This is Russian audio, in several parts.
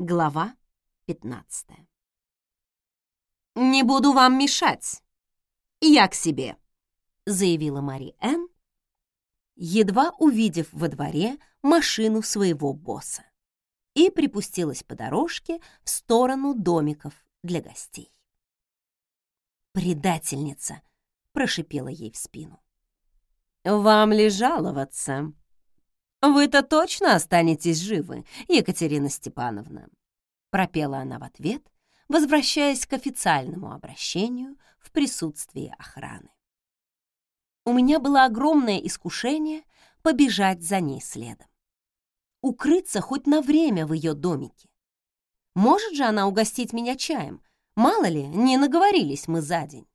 Глава 15 «Не буду вам мешать. Я к себе», — заявила Мари Энн, едва увидев во дворе машину своего босса, и припустилась по дорожке в сторону домиков для гостей. «Предательница!» — прошипела ей в спину. «Вам ли жаловаться?» «Вы-то точно останетесь живы, Екатерина Степановна», — пропела она в ответ, возвращаясь к официальному обращению в присутствии охраны. У меня было огромное искушение побежать за ней следом. Укрыться хоть на время в ее домике. Может же она угостить меня чаем? Мало ли, не наговорились мы за день.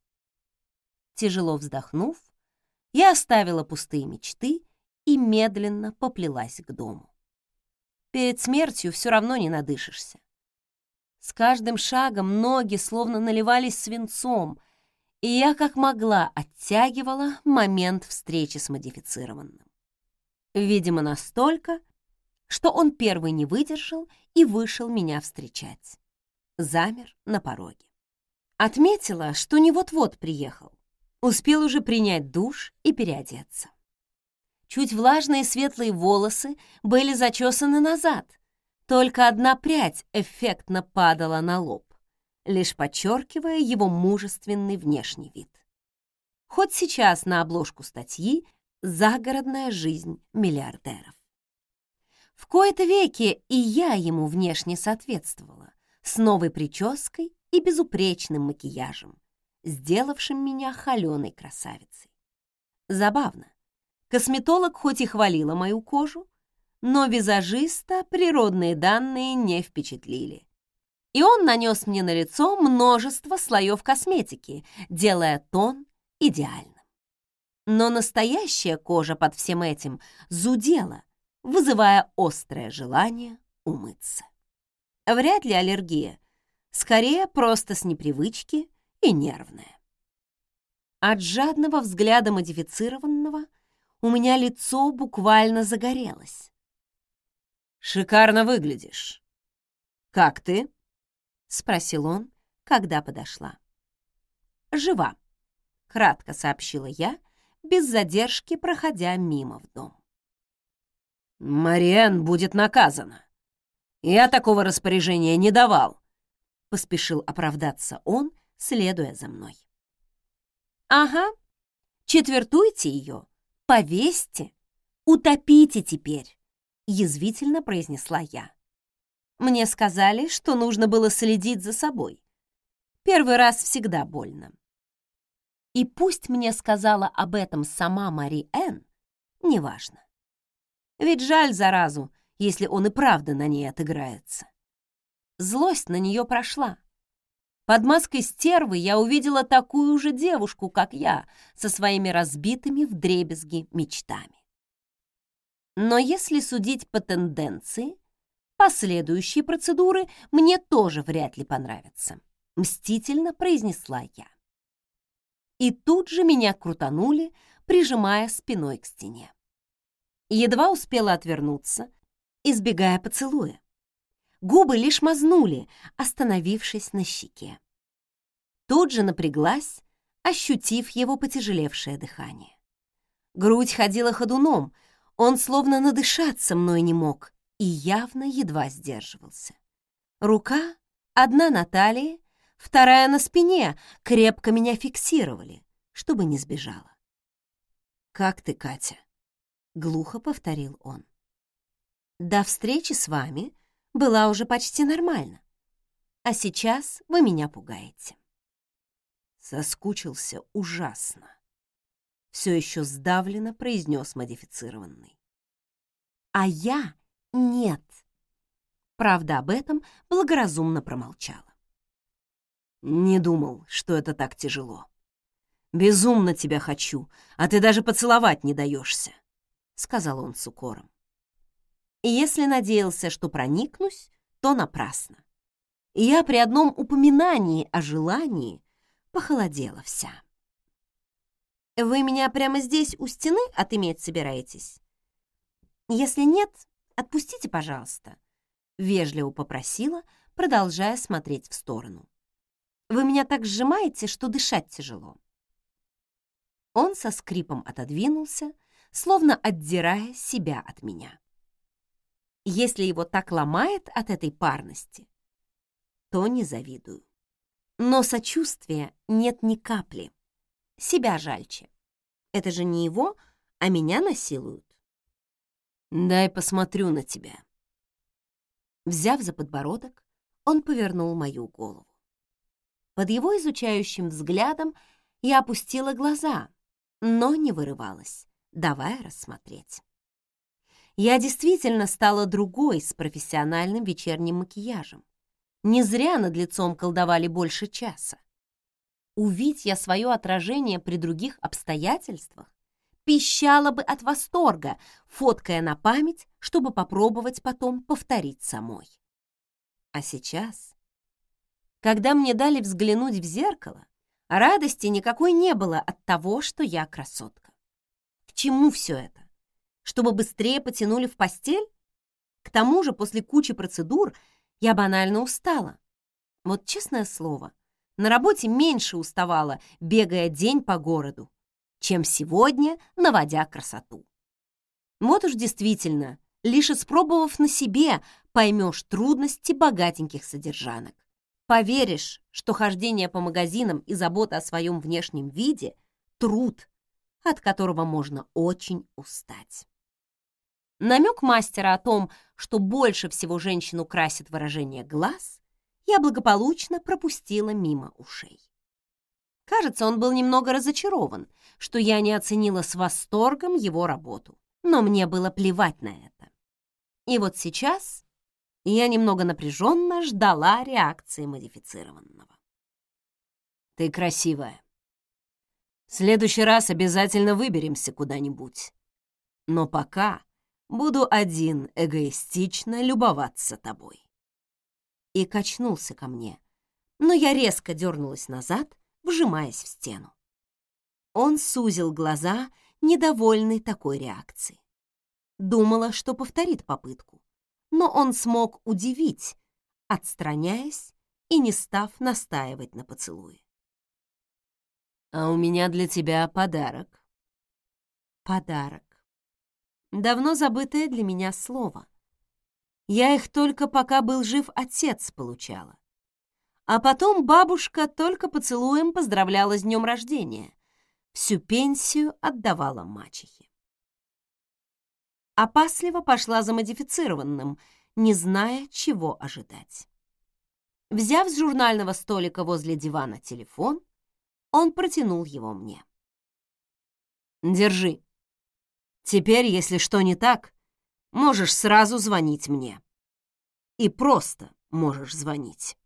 Тяжело вздохнув, я оставила пустые мечты и медленно поплелась к дому. Перед смертью все равно не надышишься. С каждым шагом ноги словно наливались свинцом, и я как могла оттягивала момент встречи с модифицированным. Видимо, настолько, что он первый не выдержал и вышел меня встречать. Замер на пороге. Отметила, что не вот-вот приехал. Успел уже принять душ и переодеться. Чуть влажные светлые волосы были зачесаны назад. Только одна прядь эффектно падала на лоб, лишь подчеркивая его мужественный внешний вид. Хоть сейчас на обложку статьи «Загородная жизнь миллиардеров». В кои-то веки и я ему внешне соответствовала, с новой прической и безупречным макияжем, сделавшим меня холеной красавицей. Забавно. Косметолог хоть и хвалила мою кожу, но визажиста природные данные не впечатлили. И он нанес мне на лицо множество слоев косметики, делая тон идеальным. Но настоящая кожа под всем этим зудела, вызывая острое желание умыться. Вряд ли аллергия, скорее просто с непривычки и нервная. От жадного взгляда модифицированного – у меня лицо буквально загорелось. «Шикарно выглядишь. Как ты?» — спросил он, когда подошла. «Жива», — кратко сообщила я, без задержки проходя мимо в дом. «Мариэн будет наказана. Я такого распоряжения не давал», — поспешил оправдаться он, следуя за мной. «Ага, четвертуйте ее повесьте, утопите теперь», — язвительно произнесла я. Мне сказали, что нужно было следить за собой. Первый раз всегда больно. И пусть мне сказала об этом сама Мари Энн, неважно. Ведь жаль заразу, если он и правда на ней отыграется. Злость на нее прошла. Под маской стервы я увидела такую же девушку, как я, со своими разбитыми вдребезги мечтами. Но если судить по тенденции, последующие процедуры мне тоже вряд ли понравятся, мстительно произнесла я. И тут же меня крутанули, прижимая спиной к стене. Едва успела отвернуться, избегая поцелуя. Губы лишь мазнули, остановившись на щеке. Тут же напряглась, ощутив его потяжелевшее дыхание. Грудь ходила ходуном, он словно надышаться мной не мог и явно едва сдерживался. Рука, одна на талии, вторая на спине, крепко меня фиксировали, чтобы не сбежала. «Как ты, Катя?» — глухо повторил он. «До встречи с вами была уже почти нормально. А сейчас вы меня пугаете. Соскучился ужасно. Все еще сдавленно произнес модифицированный. А я нет. Правда, об этом благоразумно промолчала. Не думал, что это так тяжело. Безумно тебя хочу, а ты даже поцеловать не даешься, сказал он с укором. И если надеялся, что проникнусь, то напрасно. Я при одном упоминании о желании похолодела вся. «Вы меня прямо здесь у стены отыметь собираетесь? Если нет, отпустите, пожалуйста. — вежливо попросила, продолжая смотреть в сторону. «Вы меня так сжимаете, что дышать тяжело». Он со скрипом отодвинулся, словно отдирая себя от меня. Если его так ломает от этой парности, то не завидую. Но сочувствия нет ни капли. Себя жальче. Это же не его, а меня насилуют. «Дай посмотрю на тебя». Взяв за подбородок, он повернул мою голову. Под его изучающим взглядом я опустила глаза, но не вырывалась, давая рассмотреть. Я действительно стала другой с профессиональным вечерним макияжем. Не зря над лицом колдовали больше часа. Увидь я свое отражение при других обстоятельствах, пищала бы от восторга, фоткая на память, чтобы попробовать потом повторить самой. А сейчас, когда мне дали взглянуть в зеркало, радости никакой не было от того, что я красотка. К чему все это? Чтобы быстрее потянули в постель? К тому же после кучи процедур я банально устала. Вот честное слово, на работе меньше уставала, бегая день по городу, чем сегодня, наводя красоту. Вот уж действительно, лишь испробовав на себе, поймешь трудности богатеньких содержанок. Поверишь, что хождение по магазинам и забота о своем внешнем виде — труд, от которого можно очень устать. Намек мастера о том, что больше всего женщину красит выражение глаз, я благополучно пропустила мимо ушей. Кажется, он был немного разочарован, что я не оценила с восторгом его работу, но мне было плевать на это. И вот сейчас я немного напряженно ждала реакции модифицированного. «Ты красивая. В следующий раз обязательно выберемся куда-нибудь. Но пока буду один эгоистично любоваться тобой. И качнулся ко мне, но я резко дернулась назад, вжимаясь в стену. Он сузил глаза, недовольный такой реакцией. Думала, что повторит попытку, но он смог удивить, отстраняясь и не став настаивать на поцелуе. «А у меня для тебя подарок». «Подарок давно забытое для меня слово. Я их только пока был жив отец получала. А потом бабушка только поцелуем поздравляла с днем рождения. Всю пенсию отдавала мачехе. Опасливо пошла за модифицированным, не зная, чего ожидать. Взяв с журнального столика возле дивана телефон, он протянул его мне. «Держи», Теперь, если что не так, можешь сразу звонить мне. И просто можешь звонить.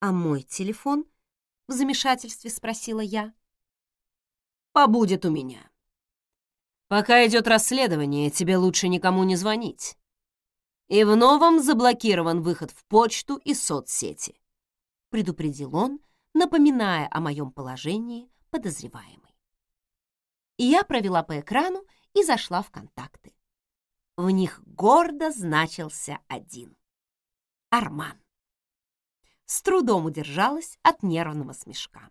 «А мой телефон?» — в замешательстве спросила я. «Побудет у меня. Пока идет расследование, тебе лучше никому не звонить. И в новом заблокирован выход в почту и соцсети», — предупредил он, напоминая о моем положении подозреваемым я провела по экрану и зашла в контакты. В них гордо значился один — Арман. С трудом удержалась от нервного смешка.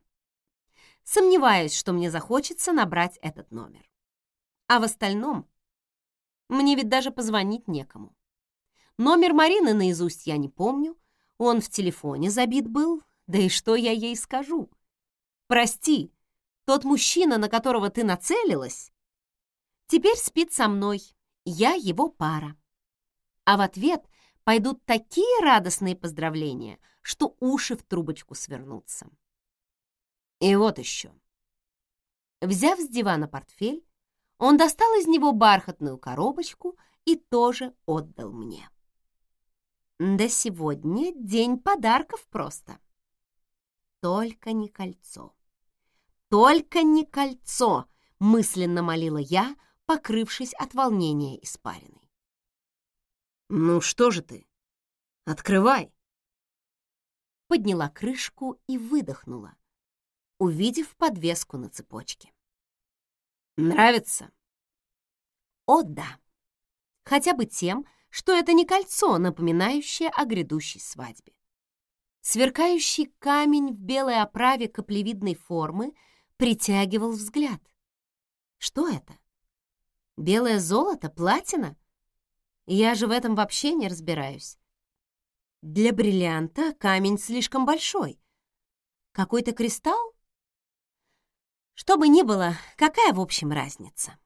Сомневаюсь, что мне захочется набрать этот номер. А в остальном мне ведь даже позвонить некому. Номер Марины наизусть я не помню, он в телефоне забит был, да и что я ей скажу? Прости, тот мужчина, на которого ты нацелилась, теперь спит со мной. Я его пара. А в ответ пойдут такие радостные поздравления, что уши в трубочку свернутся. И вот еще. Взяв с дивана портфель, он достал из него бархатную коробочку и тоже отдал мне. Да сегодня день подарков просто. Только не кольцо. «Только не кольцо!» — мысленно молила я, покрывшись от волнения испариной. «Ну что же ты? Открывай!» Подняла крышку и выдохнула, увидев подвеску на цепочке. «Нравится?» «О, да! Хотя бы тем, что это не кольцо, напоминающее о грядущей свадьбе. Сверкающий камень в белой оправе каплевидной формы притягивал взгляд. Что это? Белое золото? Платина? Я же в этом вообще не разбираюсь. Для бриллианта камень слишком большой. Какой-то кристалл? Что бы ни было, какая в общем разница?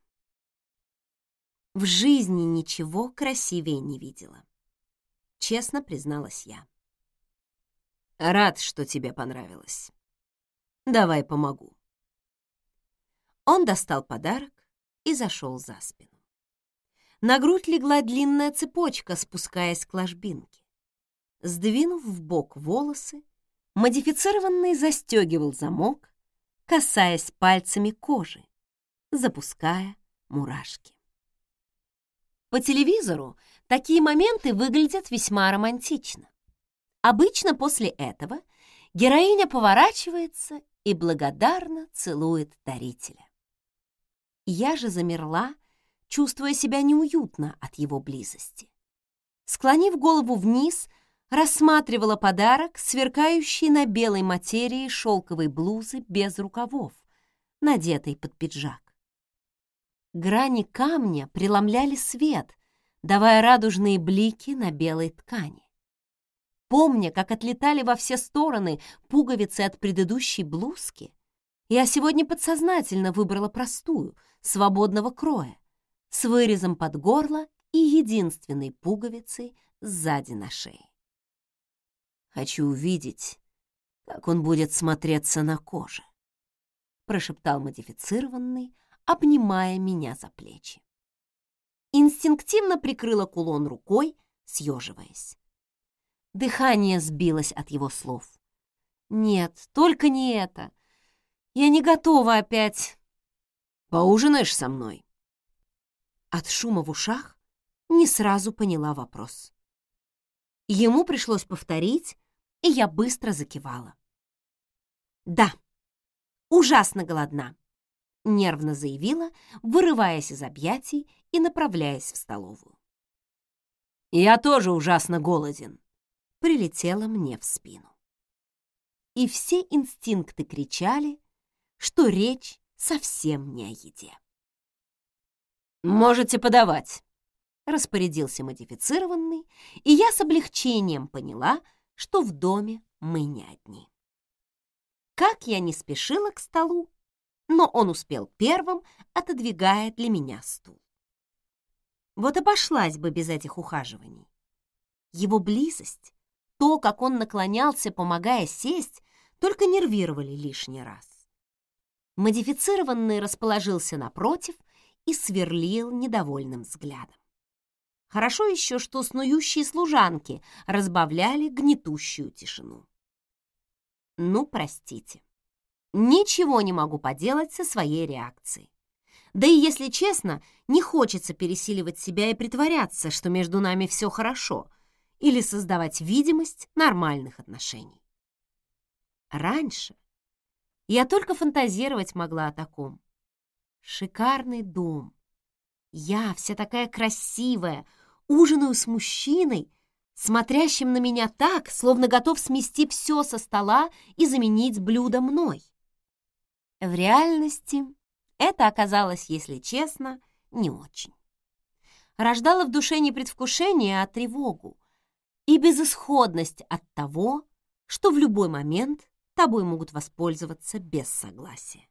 В жизни ничего красивее не видела. Честно призналась я. Рад, что тебе понравилось. Давай помогу. Он достал подарок и зашел за спину. На грудь легла длинная цепочка, спускаясь к ложбинке. Сдвинув в бок волосы, модифицированный застегивал замок, касаясь пальцами кожи, запуская мурашки. По телевизору такие моменты выглядят весьма романтично. Обычно после этого героиня поворачивается и благодарно целует дарителя. Я же замерла, чувствуя себя неуютно от его близости. Склонив голову вниз, рассматривала подарок, сверкающий на белой материи шелковой блузы без рукавов, надетой под пиджак. Грани камня преломляли свет, давая радужные блики на белой ткани. Помня, как отлетали во все стороны пуговицы от предыдущей блузки, я сегодня подсознательно выбрала простую, свободного кроя, с вырезом под горло и единственной пуговицей сзади на шее. «Хочу увидеть, как он будет смотреться на коже», прошептал модифицированный, обнимая меня за плечи. Инстинктивно прикрыла кулон рукой, съеживаясь. Дыхание сбилось от его слов. «Нет, только не это. Я не готова опять». «Поужинаешь со мной?» От шума в ушах не сразу поняла вопрос. Ему пришлось повторить, и я быстро закивала. «Да, ужасно голодна», — нервно заявила, вырываясь из объятий и направляясь в столовую. «Я тоже ужасно голоден», — прилетело мне в спину. И все инстинкты кричали, что речь совсем не о еде. «Можете подавать», — распорядился модифицированный, и я с облегчением поняла, что в доме мы не одни. Как я не спешила к столу, но он успел первым, отодвигая для меня стул. Вот обошлась бы без этих ухаживаний. Его близость, то, как он наклонялся, помогая сесть, только нервировали лишний раз. Модифицированный расположился напротив и сверлил недовольным взглядом. Хорошо еще, что снующие служанки разбавляли гнетущую тишину. Ну, простите. Ничего не могу поделать со своей реакцией. Да и, если честно, не хочется пересиливать себя и притворяться, что между нами все хорошо, или создавать видимость нормальных отношений. Раньше я только фантазировать могла о таком. Шикарный дом. Я вся такая красивая, ужинаю с мужчиной, смотрящим на меня так, словно готов смести все со стола и заменить блюдо мной. В реальности это оказалось, если честно, не очень. Рождало в душе не предвкушение, а тревогу и безысходность от того, что в любой момент тобой могут воспользоваться без согласия.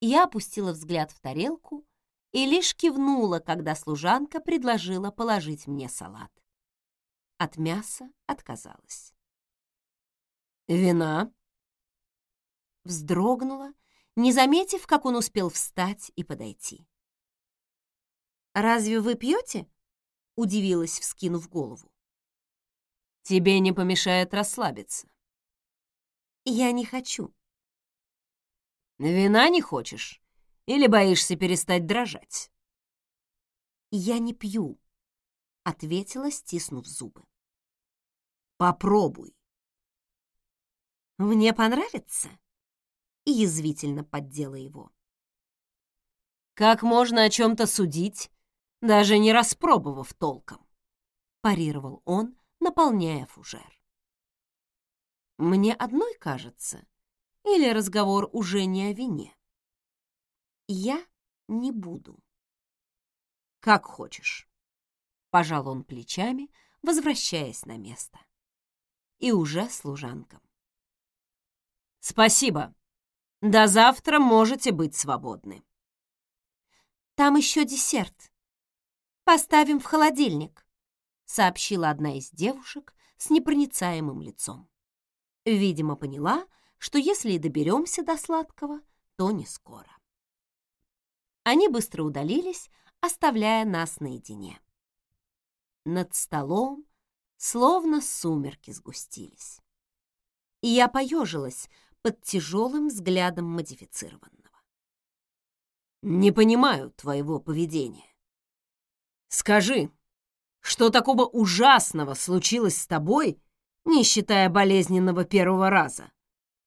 Я опустила взгляд в тарелку и лишь кивнула, когда служанка предложила положить мне салат. От мяса отказалась. «Вина?» Вздрогнула, не заметив, как он успел встать и подойти. «Разве вы пьете?» — удивилась, вскинув голову. «Тебе не помешает расслабиться». «Я не хочу», Вина не хочешь? Или боишься перестать дрожать?» «Я не пью», — ответила, стиснув зубы. «Попробуй». «Мне понравится?» — и язвительно поддела его. «Как можно о чем-то судить, даже не распробовав толком», — парировал он, наполняя фужер. «Мне одной кажется, или разговор уже не о вине?» «Я не буду». «Как хочешь», — пожал он плечами, возвращаясь на место. И уже служанкам. «Спасибо. До завтра можете быть свободны». «Там еще десерт. Поставим в холодильник», — сообщила одна из девушек с непроницаемым лицом. Видимо, поняла, что если и доберемся до сладкого, то не скоро. Они быстро удалились, оставляя нас наедине. Над столом словно сумерки сгустились. И я поежилась под тяжелым взглядом модифицированного. «Не понимаю твоего поведения. Скажи, что такого ужасного случилось с тобой, не считая болезненного первого раза,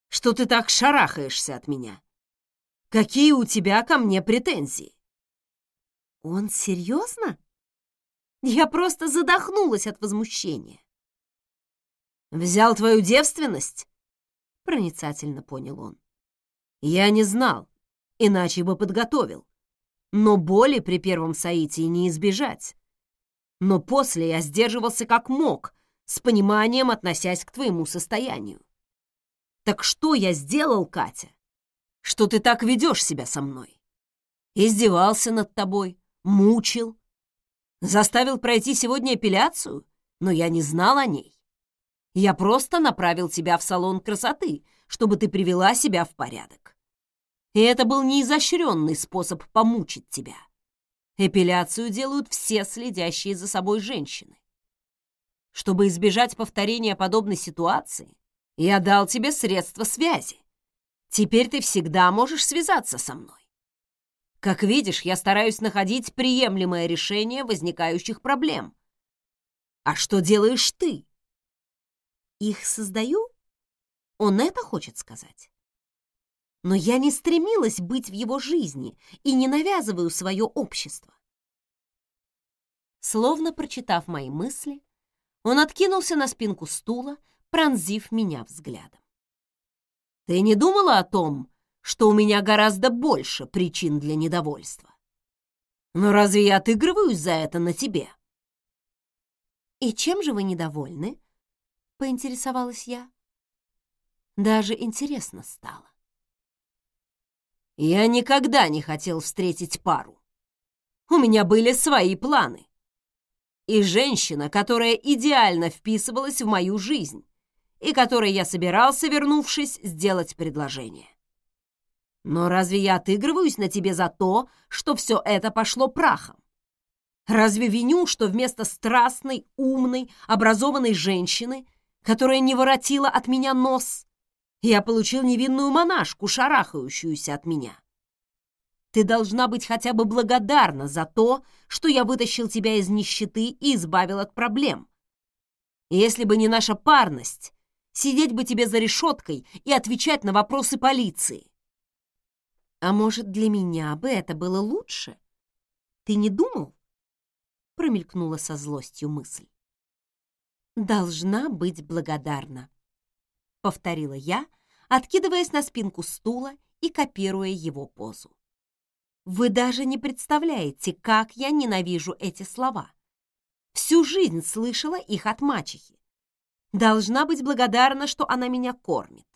что ты так шарахаешься от меня? Какие у тебя ко мне претензии?» «Он серьезно?» Я просто задохнулась от возмущения. «Взял твою девственность?» — проницательно понял он. «Я не знал, иначе бы подготовил. Но боли при первом соитии не избежать. Но после я сдерживался как мог, с пониманием относясь к твоему состоянию. Так что я сделал, Катя? Что ты так ведешь себя со мной? Издевался над тобой, мучил, Заставил пройти сегодня эпиляцию, но я не знал о ней. Я просто направил тебя в салон красоты, чтобы ты привела себя в порядок. И это был неизощренный способ помучить тебя. Эпиляцию делают все следящие за собой женщины. Чтобы избежать повторения подобной ситуации, я дал тебе средства связи. Теперь ты всегда можешь связаться со мной. Как видишь, я стараюсь находить приемлемое решение возникающих проблем. А что делаешь ты? Их создаю? Он это хочет сказать? Но я не стремилась быть в его жизни и не навязываю свое общество. Словно прочитав мои мысли, он откинулся на спинку стула, пронзив меня взглядом. «Ты не думала о том, что у меня гораздо больше причин для недовольства. Но разве я отыгрываюсь за это на тебе? «И чем же вы недовольны?» — поинтересовалась я. Даже интересно стало. Я никогда не хотел встретить пару. У меня были свои планы. И женщина, которая идеально вписывалась в мою жизнь, и которой я собирался, вернувшись, сделать предложение. Но разве я отыгрываюсь на тебе за то, что все это пошло прахом? Разве виню, что вместо страстной, умной, образованной женщины, которая не воротила от меня нос, я получил невинную монашку, шарахающуюся от меня? Ты должна быть хотя бы благодарна за то, что я вытащил тебя из нищеты и избавил от проблем. Если бы не наша парность, сидеть бы тебе за решеткой и отвечать на вопросы полиции. А может, для меня бы это было лучше? Ты не думал? Промелькнула со злостью мысль. Должна быть благодарна, повторила я, откидываясь на спинку стула и копируя его позу. Вы даже не представляете, как я ненавижу эти слова. Всю жизнь слышала их от мачехи. Должна быть благодарна, что она меня кормит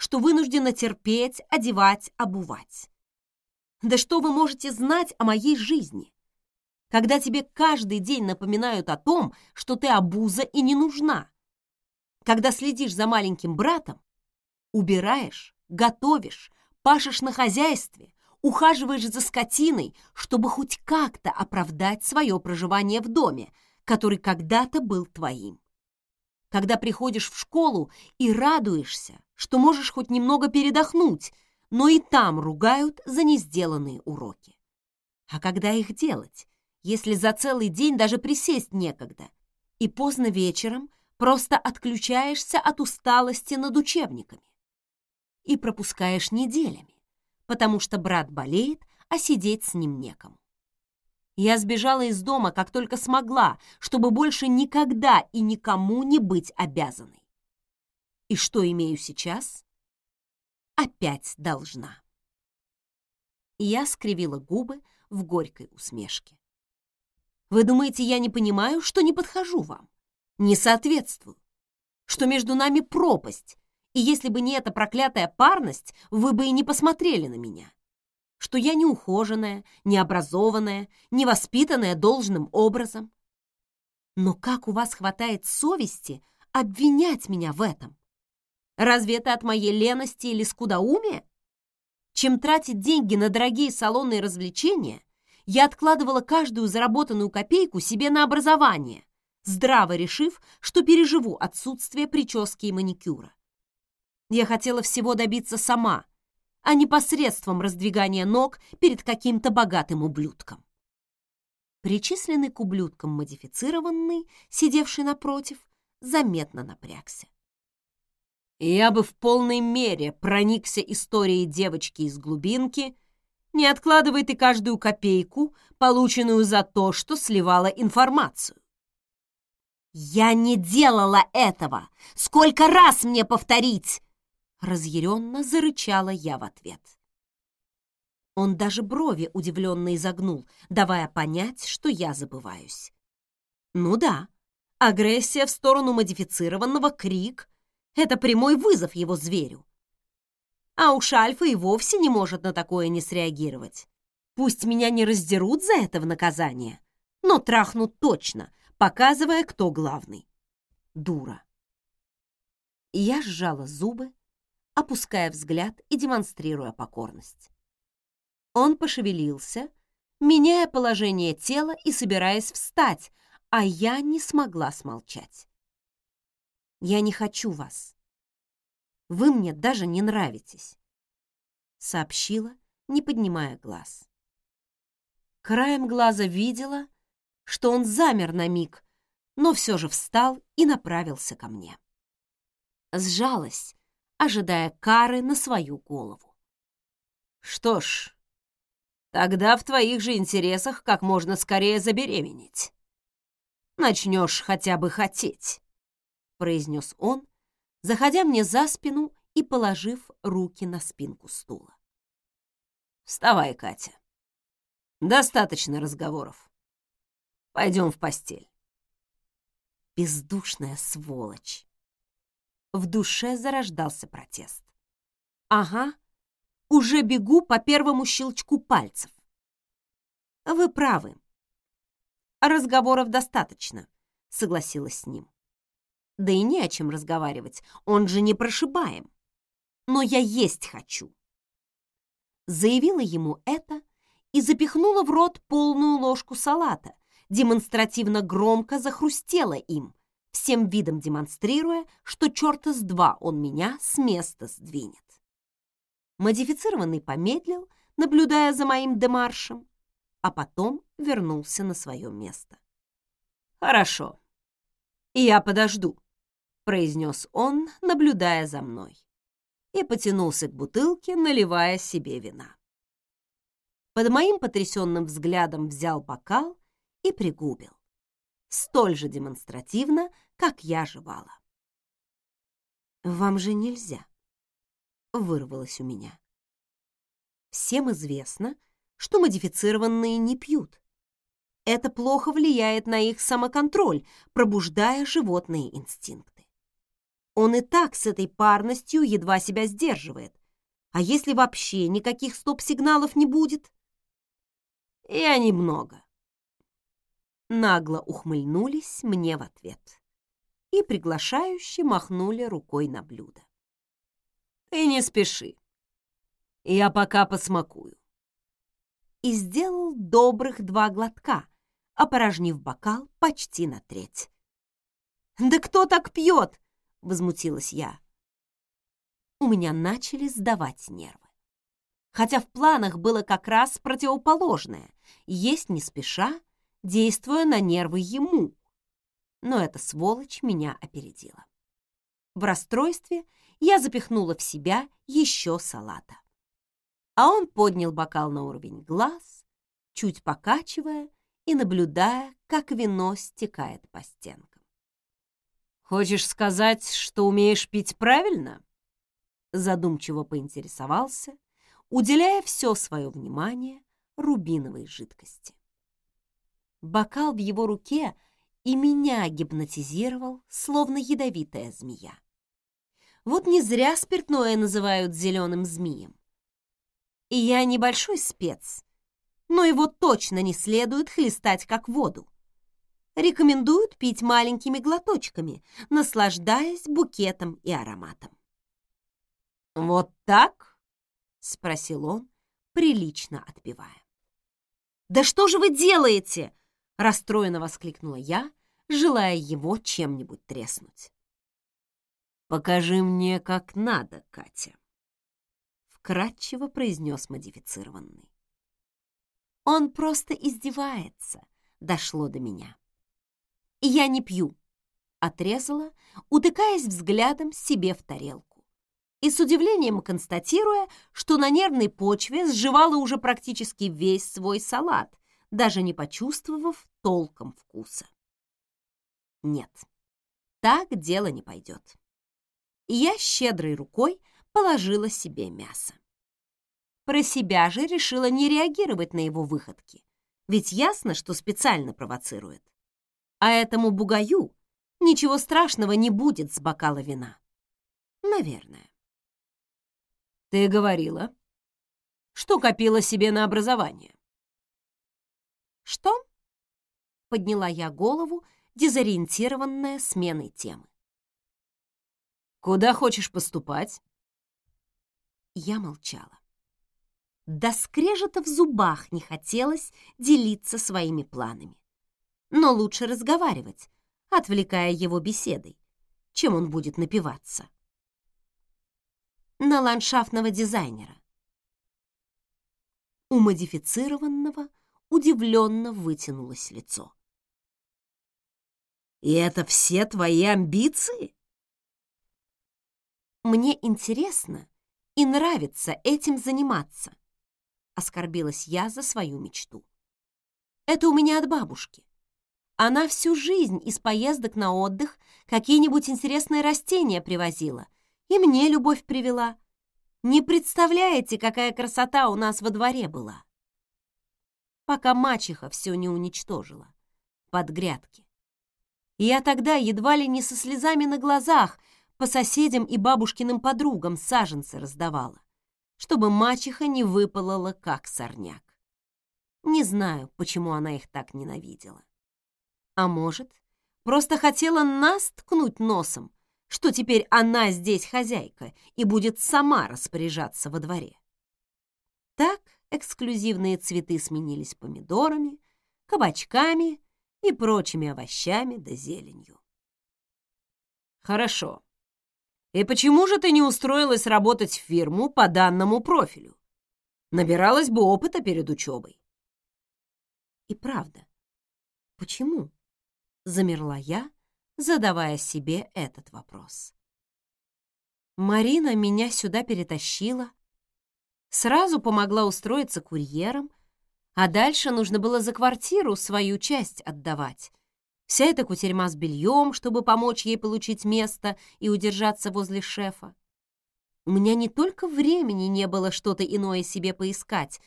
что вынуждена терпеть, одевать, обувать. Да что вы можете знать о моей жизни? Когда тебе каждый день напоминают о том, что ты обуза и не нужна. Когда следишь за маленьким братом, убираешь, готовишь, пашешь на хозяйстве, ухаживаешь за скотиной, чтобы хоть как-то оправдать свое проживание в доме, который когда-то был твоим когда приходишь в школу и радуешься, что можешь хоть немного передохнуть, но и там ругают за несделанные уроки. А когда их делать, если за целый день даже присесть некогда, и поздно вечером просто отключаешься от усталости над учебниками и пропускаешь неделями, потому что брат болеет, а сидеть с ним некому. Я сбежала из дома, как только смогла, чтобы больше никогда и никому не быть обязанной. И что имею сейчас? Опять должна. Я скривила губы в горькой усмешке. Вы думаете, я не понимаю, что не подхожу вам? Не соответствую? Что между нами пропасть, и если бы не эта проклятая парность, вы бы и не посмотрели на меня? Что я неухоженная, необразованная, невоспитанная должным образом? Но как у вас хватает совести обвинять меня в этом? Разве это от моей лености или скудоумия? Чем тратить деньги на дорогие салонные развлечения, я откладывала каждую заработанную копейку себе на образование, здраво решив, что переживу отсутствие прически и маникюра. Я хотела всего добиться сама, а не посредством раздвигания ног перед каким-то богатым ублюдком. Причисленный к ублюдкам модифицированный, сидевший напротив, заметно напрягся. Я бы в полной мере проникся историей девочки из глубинки, не откладывай ты каждую копейку, полученную за то, что сливала информацию. «Я не делала этого! Сколько раз мне повторить?» Разъяренно зарычала я в ответ. Он даже брови удивленно изогнул, давая понять, что я забываюсь. Ну да, агрессия в сторону модифицированного крик — это прямой вызов его зверю. А уж Альфа и вовсе не может на такое не среагировать. Пусть меня не раздерут за это в наказание, но трахнут точно, показывая, кто главный. Дура. Я сжала зубы, опуская взгляд и демонстрируя покорность. Он пошевелился, меняя положение тела и собираясь встать, а я не смогла смолчать. «Я не хочу вас. Вы мне даже не нравитесь», — сообщила, не поднимая глаз. Краем глаза видела, что он замер на миг, но все же встал и направился ко мне. Сжалась, ожидая кары на свою голову. «Что ж, тогда в твоих же интересах как можно скорее забеременеть. Начнешь хотя бы хотеть», — произнес он, заходя мне за спину и положив руки на спинку стула. «Вставай, Катя. Достаточно разговоров. Пойдем в постель». Бездушная сволочь. В душе зарождался протест. «Ага, уже бегу по первому щелчку пальцев». «Вы правы. Разговоров достаточно», — согласилась с ним. Да и не о чем разговаривать, он же не прошибаем. Но я есть хочу. Заявила ему это и запихнула в рот полную ложку салата, демонстративно громко захрустела им, всем видом демонстрируя, что черта с два он меня с места сдвинет. Модифицированный помедлил, наблюдая за моим демаршем, а потом вернулся на свое место. «Хорошо, я подожду», — произнес он, наблюдая за мной, и потянулся к бутылке, наливая себе вина. Под моим потрясенным взглядом взял бокал и пригубил столь же демонстративно, как я жевала. «Вам же нельзя», — вырвалось у меня. Всем известно, что модифицированные не пьют. Это плохо влияет на их самоконтроль, пробуждая животные инстинкты. Он и так с этой парностью едва себя сдерживает. А если вообще никаких стоп-сигналов не будет? Я немного нагло ухмыльнулись мне в ответ и приглашающе махнули рукой на блюдо. «Ты не спеши, я пока посмакую». И сделал добрых два глотка, опорожнив бокал почти на треть. «Да кто так пьет?» — возмутилась я. У меня начали сдавать нервы. Хотя в планах было как раз противоположное — есть не спеша действуя на нервы ему. Но эта сволочь меня опередила. В расстройстве я запихнула в себя еще салата. А он поднял бокал на уровень глаз, чуть покачивая и наблюдая, как вино стекает по стенкам. «Хочешь сказать, что умеешь пить правильно?» Задумчиво поинтересовался, уделяя все свое внимание рубиновой жидкости. Бокал в его руке и меня гипнотизировал, словно ядовитая змея. Вот не зря спиртное называют зеленым змеем. И я небольшой спец, но его точно не следует хлестать как воду. Рекомендуют пить маленькими глоточками, наслаждаясь букетом и ароматом. «Вот так?» — спросил он, прилично отпевая. «Да что же вы делаете?» — расстроенно воскликнула я, желая его чем-нибудь треснуть. «Покажи мне, как надо, Катя», — вкратчиво произнес модифицированный. Он просто издевается, дошло до меня. Я не пью, отрезала, утыкаясь взглядом себе в тарелку. И с удивлением констатируя, что на нервной почве сживала уже практически весь свой салат, даже не почувствовав толком вкуса. Нет, так дело не пойдет. И я щедрой рукой положила себе мясо. Про себя же решила не реагировать на его выходки, ведь ясно, что специально провоцирует. А этому бугаю ничего страшного не будет с бокала вина. Наверное. Ты говорила, что копила себе на образование. Что? Подняла я голову, дезориентированная сменой темы. Куда хочешь поступать? Я молчала. До скрежета в зубах не хотелось делиться своими планами. Но лучше разговаривать, отвлекая его беседой, чем он будет напиваться. На ландшафтного дизайнера. У модифицированного удивленно вытянулось лицо. «И это все твои амбиции?» «Мне интересно и нравится этим заниматься оскорбилась я за свою мечту. Это у меня от бабушки. Она всю жизнь из поездок на отдых какие-нибудь интересные растения привозила, и мне любовь привела. Не представляете, какая красота у нас во дворе была. Пока мачеха все не уничтожила. Под грядки. Я тогда едва ли не со слезами на глазах по соседям и бабушкиным подругам саженцы раздавала чтобы мачеха не выпалала, как сорняк. Не знаю, почему она их так ненавидела. А может, просто хотела нас ткнуть носом, что теперь она здесь хозяйка и будет сама распоряжаться во дворе. Так эксклюзивные цветы сменились помидорами, кабачками и прочими овощами да зеленью. Хорошо, и почему же ты не устроилась работать в фирму по данному профилю? Набиралась бы опыта перед учебой. И правда, почему? Замерла я, задавая себе этот вопрос. Марина меня сюда перетащила, сразу помогла устроиться курьером, а дальше нужно было за квартиру свою часть отдавать, Вся эта кутерьма с бельем, чтобы помочь ей получить место и удержаться возле шефа. У меня не только времени не было что-то иное себе поискать,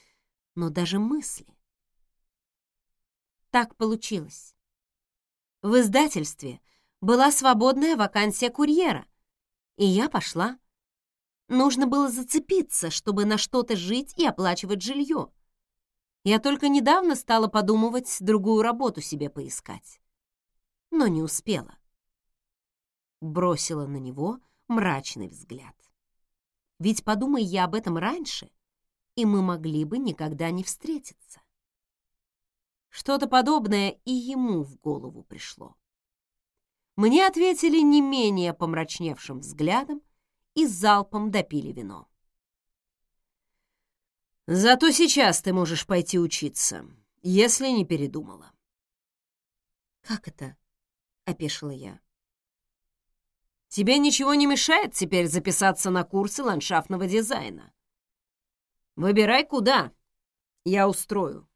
но даже мысли. Так получилось. В издательстве была свободная вакансия курьера, и я пошла. Нужно было зацепиться, чтобы на что-то жить и оплачивать жилье. Я только недавно стала подумывать другую работу себе поискать но не успела. Бросила на него мрачный взгляд. Ведь подумай я об этом раньше, и мы могли бы никогда не встретиться. Что-то подобное и ему в голову пришло. Мне ответили не менее помрачневшим взглядом и залпом допили вино. «Зато сейчас ты можешь пойти учиться, если не передумала». «Как это?» — опешила я. «Тебе ничего не мешает теперь записаться на курсы ландшафтного дизайна? Выбирай куда. Я устрою.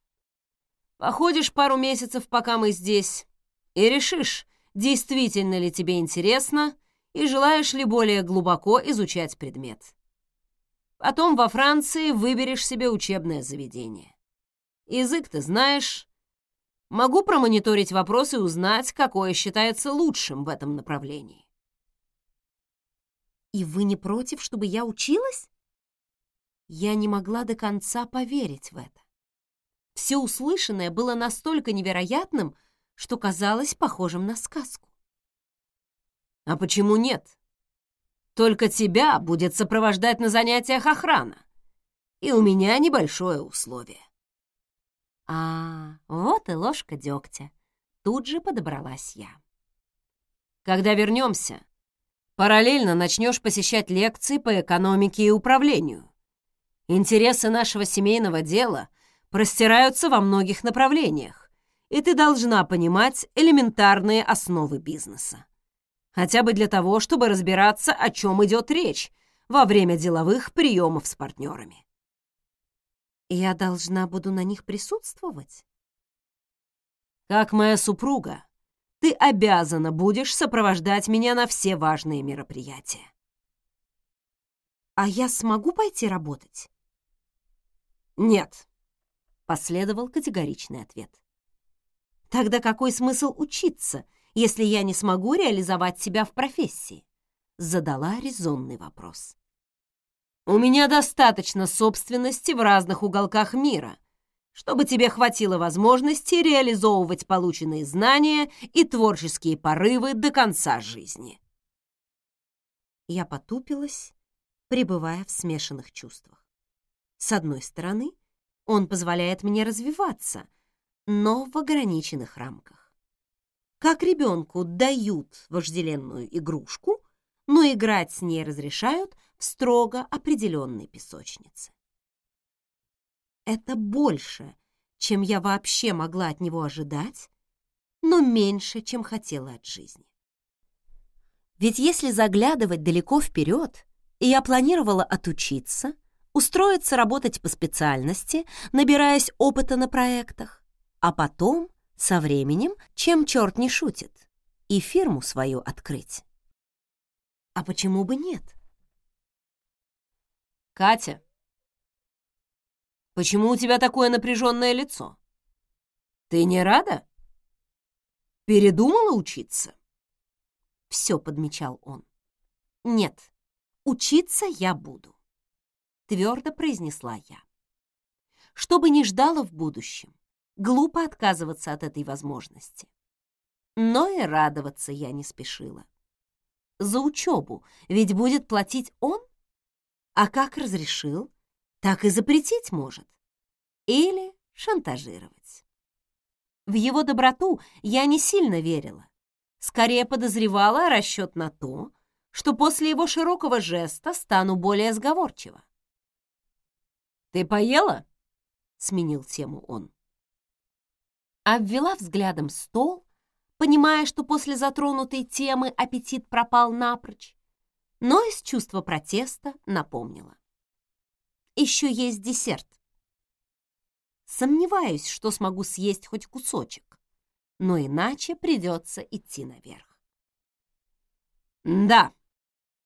Походишь пару месяцев, пока мы здесь, и решишь, действительно ли тебе интересно и желаешь ли более глубоко изучать предмет. Потом во Франции выберешь себе учебное заведение. Язык ты знаешь. Могу промониторить вопросы и узнать, какое считается лучшим в этом направлении. И вы не против, чтобы я училась? Я не могла до конца поверить в это. Все услышанное было настолько невероятным, что казалось похожим на сказку. А почему нет? Только тебя будет сопровождать на занятиях охрана. И у меня небольшое условие. А, вот и ложка дегтя. Тут же подобралась я. Когда вернемся, параллельно начнешь посещать лекции по экономике и управлению. Интересы нашего семейного дела простираются во многих направлениях, и ты должна понимать элементарные основы бизнеса. Хотя бы для того, чтобы разбираться, о чем идет речь во время деловых приемов с партнерами. Я должна буду на них присутствовать? Как моя супруга, ты обязана будешь сопровождать меня на все важные мероприятия. А я смогу пойти работать? Нет, последовал категоричный ответ. Тогда какой смысл учиться, если я не смогу реализовать себя в профессии? Задала резонный вопрос. У меня достаточно собственности в разных уголках мира, чтобы тебе хватило возможности реализовывать полученные знания и творческие порывы до конца жизни. Я потупилась, пребывая в смешанных чувствах. С одной стороны, он позволяет мне развиваться, но в ограниченных рамках. Как ребенку дают вожделенную игрушку, но играть с ней разрешают в строго определенной песочнице. Это больше, чем я вообще могла от него ожидать, но меньше, чем хотела от жизни. Ведь если заглядывать далеко вперед, и я планировала отучиться, устроиться работать по специальности, набираясь опыта на проектах, а потом, со временем, чем черт не шутит, и фирму свою открыть. А почему бы нет? Катя, почему у тебя такое напряженное лицо? Ты не рада? Передумала учиться? Все подмечал он. Нет, учиться я буду, твердо произнесла я. Что бы ни ждало в будущем, глупо отказываться от этой возможности. Но и радоваться я не спешила за учебу, ведь будет платить он. А как разрешил, так и запретить может. Или шантажировать. В его доброту я не сильно верила. Скорее подозревала расчет на то, что после его широкого жеста стану более сговорчива. «Ты поела?» — сменил тему он. Обвела взглядом стол, понимая, что после затронутой темы аппетит пропал напрочь, но из чувства протеста напомнила. Еще есть десерт. Сомневаюсь, что смогу съесть хоть кусочек, но иначе придется идти наверх. «Да,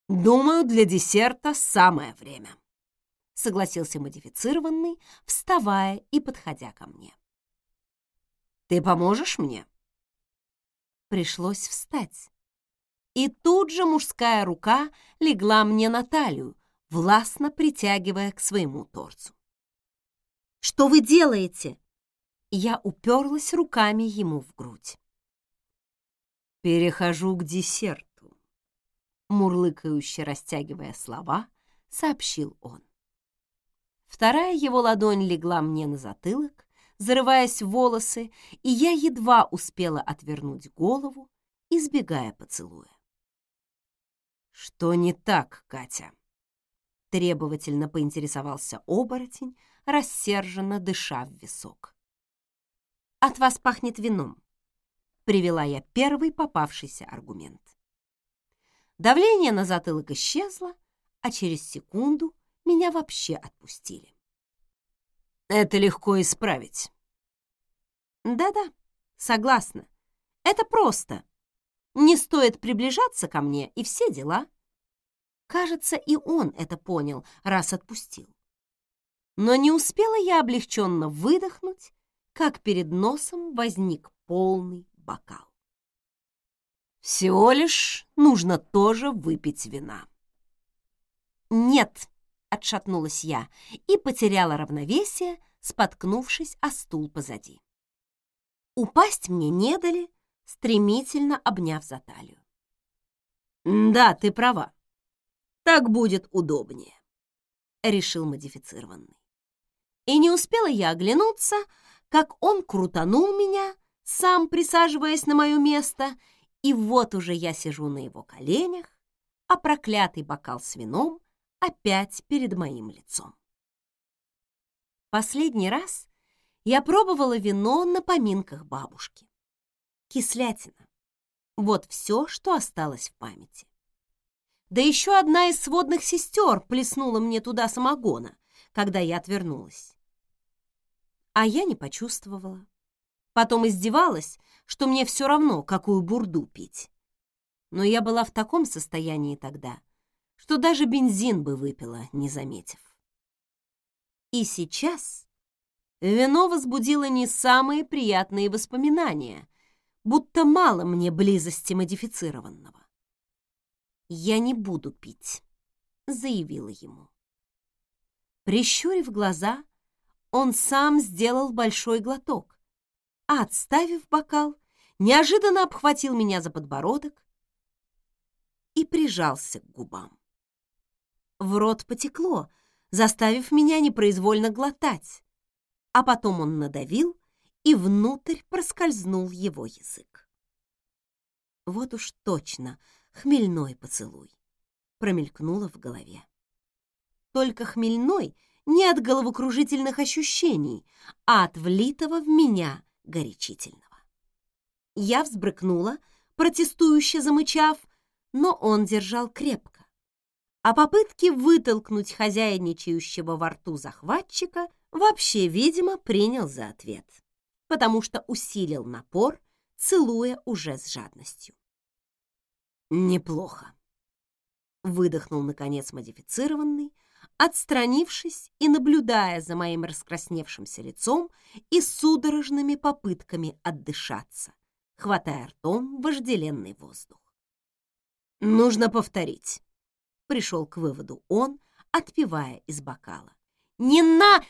думаю, для десерта самое время», — согласился модифицированный, вставая и подходя ко мне. «Ты поможешь мне?» Пришлось встать. И тут же мужская рука легла мне на талию, властно притягивая к своему торцу. «Что вы делаете?» Я уперлась руками ему в грудь. «Перехожу к десерту», — мурлыкающе растягивая слова, сообщил он. Вторая его ладонь легла мне на затылок, зарываясь в волосы, и я едва успела отвернуть голову, избегая поцелуя. «Что не так, Катя?» Требовательно поинтересовался оборотень, рассерженно дыша в висок. «От вас пахнет вином», — привела я первый попавшийся аргумент. Давление на затылок исчезло, а через секунду меня вообще отпустили. Это легко исправить. Да-да, согласна. Это просто. Не стоит приближаться ко мне и все дела. Кажется, и он это понял, раз отпустил. Но не успела я облегченно выдохнуть, как перед носом возник полный бокал. Всего лишь нужно тоже выпить вина. «Нет», — отшатнулась я и потеряла равновесие, споткнувшись о стул позади. Упасть мне не дали, стремительно обняв за талию. «Да, ты права. Так будет удобнее», — решил модифицированный. И не успела я оглянуться, как он крутанул меня, сам присаживаясь на мое место, и вот уже я сижу на его коленях, а проклятый бокал с вином опять перед моим лицом. Последний раз я пробовала вино на поминках бабушки. Кислятина. Вот все, что осталось в памяти. Да еще одна из сводных сестер плеснула мне туда самогона, когда я отвернулась. А я не почувствовала. Потом издевалась, что мне все равно, какую бурду пить. Но я была в таком состоянии тогда, что даже бензин бы выпила, не заметив. И сейчас вино возбудило не самые приятные воспоминания, будто мало мне близости модифицированного. «Я не буду пить», — заявила ему. Прищурив глаза, он сам сделал большой глоток, а, отставив бокал, неожиданно обхватил меня за подбородок и прижался к губам. В рот потекло, заставив меня непроизвольно глотать, а потом он надавил, и внутрь проскользнул его язык. Вот уж точно хмельной поцелуй промелькнуло в голове. Только хмельной не от головокружительных ощущений, а от влитого в меня горячительного. Я взбрыкнула, протестующе замычав, но он держал крепко. А попытки вытолкнуть хозяйничающего во рту захватчика вообще, видимо, принял за ответ, потому что усилил напор, целуя уже с жадностью. «Неплохо», — выдохнул, наконец, модифицированный, отстранившись и наблюдая за моим раскрасневшимся лицом и судорожными попытками отдышаться, хватая ртом вожделенный воздух. «Нужно повторить», — пришел к выводу он, отпивая из бокала. «Не на...»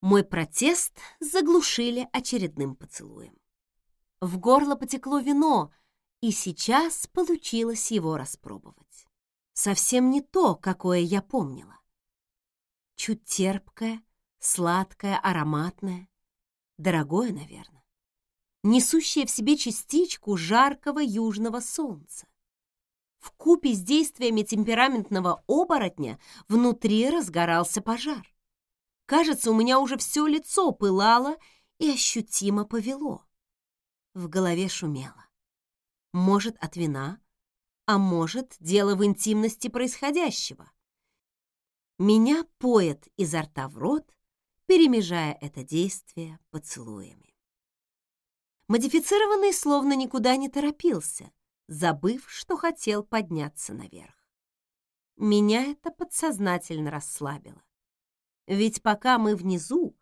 Мой протест заглушили очередным поцелуем. В горло потекло вино, и сейчас получилось его распробовать. Совсем не то, какое я помнила чуть терпкое, сладкое, ароматное, дорогое, наверное, несущее в себе частичку жаркого южного солнца. В купе с действиями темпераментного оборотня внутри разгорался пожар. Кажется, у меня уже все лицо пылало и ощутимо повело. В голове шумело. Может, от вина, а может, дело в интимности происходящего. Меня поет изо рта в рот, перемежая это действие поцелуями. Модифицированный словно никуда не торопился, забыв, что хотел подняться наверх. Меня это подсознательно расслабило. Ведь пока мы внизу,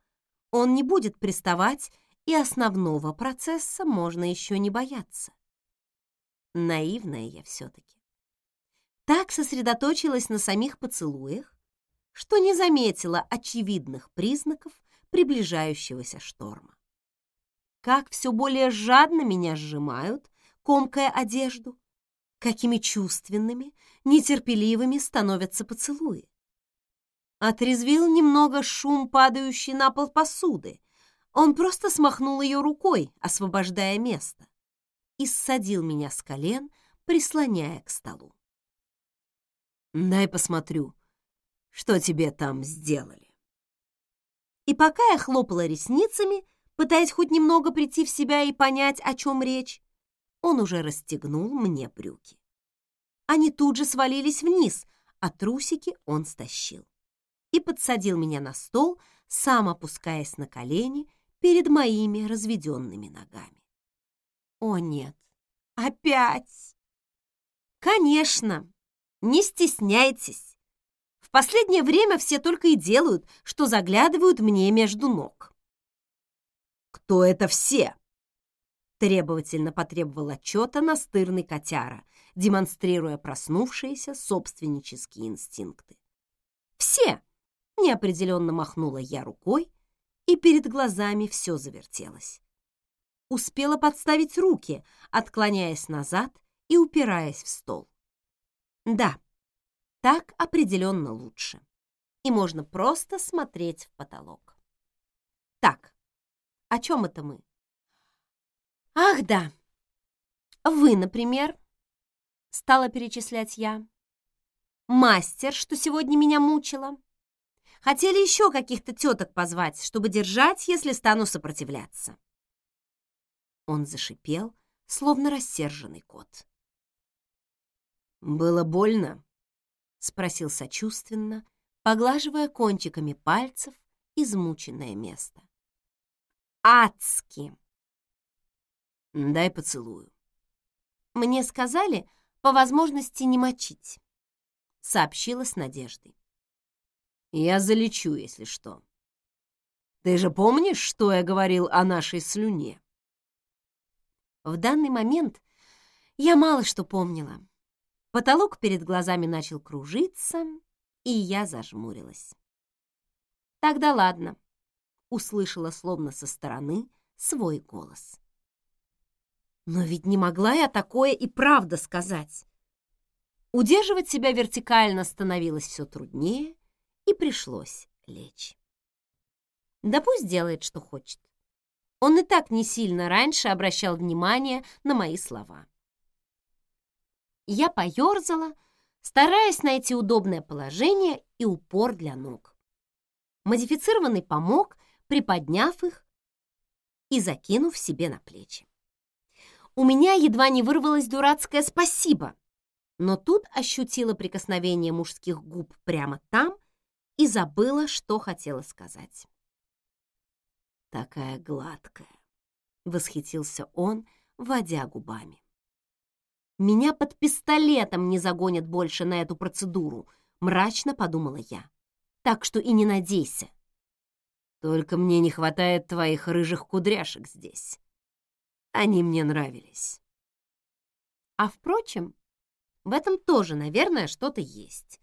он не будет приставать, и основного процесса можно еще не бояться. Наивная я все-таки. Так сосредоточилась на самих поцелуях, что не заметила очевидных признаков приближающегося шторма. Как все более жадно меня сжимают, комкая одежду, какими чувственными, нетерпеливыми становятся поцелуи. Отрезвил немного шум, падающий на пол посуды. Он просто смахнул ее рукой, освобождая место, и ссадил меня с колен, прислоняя к столу. «Дай посмотрю», что тебе там сделали. И пока я хлопала ресницами, пытаясь хоть немного прийти в себя и понять, о чем речь, он уже расстегнул мне брюки. Они тут же свалились вниз, а трусики он стащил. И подсадил меня на стол, сам опускаясь на колени перед моими разведенными ногами. О нет, опять! Конечно, не стесняйтесь. В последнее время все только и делают, что заглядывают мне между ног. «Кто это все?» Требовательно потребовал отчета настырный котяра, демонстрируя проснувшиеся собственнические инстинкты. «Все!» — неопределенно махнула я рукой, и перед глазами все завертелось. Успела подставить руки, отклоняясь назад и упираясь в стол. Да, так определенно лучше. И можно просто смотреть в потолок. Так, о чем это мы? Ах, да. Вы, например, стала перечислять я. Мастер, что сегодня меня мучила. Хотели еще каких-то теток позвать, чтобы держать, если стану сопротивляться. Он зашипел, словно рассерженный кот. «Было больно?» — спросил сочувственно, поглаживая кончиками пальцев измученное место. «Адски!» «Дай поцелую». «Мне сказали, по возможности не мочить», — сообщила с надеждой. Я залечу, если что. Ты же помнишь, что я говорил о нашей слюне? В данный момент я мало что помнила. Потолок перед глазами начал кружиться, и я зажмурилась. «Тогда ладно», — услышала словно со стороны свой голос. Но ведь не могла я такое и правда сказать. Удерживать себя вертикально становилось все труднее, и пришлось лечь. Да пусть делает, что хочет. Он и так не сильно раньше обращал внимание на мои слова. Я поёрзала, стараясь найти удобное положение и упор для ног. Модифицированный помог, приподняв их и закинув себе на плечи. У меня едва не вырвалось дурацкое «спасибо», но тут ощутила прикосновение мужских губ прямо там, и забыла, что хотела сказать. «Такая гладкая», — восхитился он, водя губами. «Меня под пистолетом не загонят больше на эту процедуру», — мрачно подумала я. «Так что и не надейся». «Только мне не хватает твоих рыжих кудряшек здесь. Они мне нравились». А впрочем, в этом тоже, наверное, что-то есть.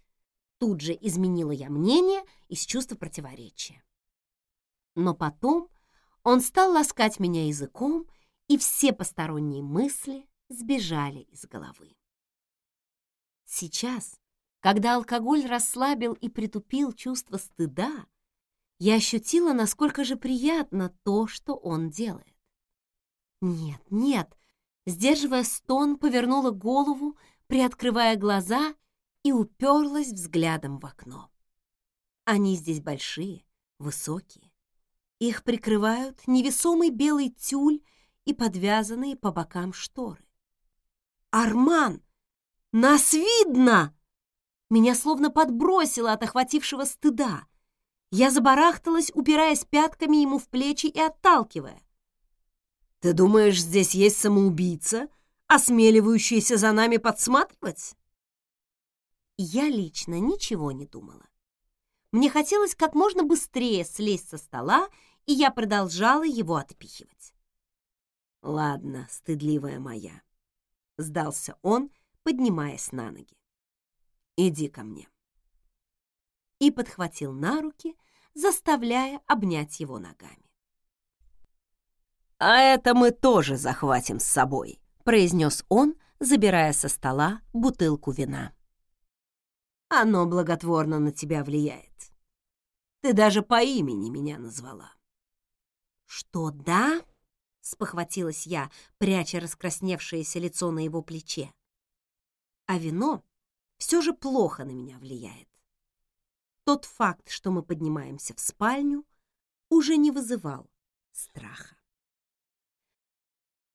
Тут же изменила я мнение из чувства противоречия. Но потом он стал ласкать меня языком, и все посторонние мысли сбежали из головы. Сейчас, когда алкоголь расслабил и притупил чувство стыда, я ощутила, насколько же приятно то, что он делает. Нет, нет, сдерживая стон, повернула голову, приоткрывая глаза и уперлась взглядом в окно. Они здесь большие, высокие. Их прикрывают невесомый белый тюль и подвязанные по бокам шторы. «Арман! Нас видно!» Меня словно подбросило от охватившего стыда. Я забарахталась, упираясь пятками ему в плечи и отталкивая. «Ты думаешь, здесь есть самоубийца, осмеливающийся за нами подсматривать?» я лично ничего не думала. Мне хотелось как можно быстрее слезть со стола, и я продолжала его отпихивать. «Ладно, стыдливая моя», — сдался он, поднимаясь на ноги. «Иди ко мне». И подхватил на руки, заставляя обнять его ногами. «А это мы тоже захватим с собой», — произнес он, забирая со стола бутылку вина. Оно благотворно на тебя влияет. Ты даже по имени меня назвала. Что, да? Спохватилась я, пряча раскрасневшееся лицо на его плече. А вино все же плохо на меня влияет. Тот факт, что мы поднимаемся в спальню, уже не вызывал страха.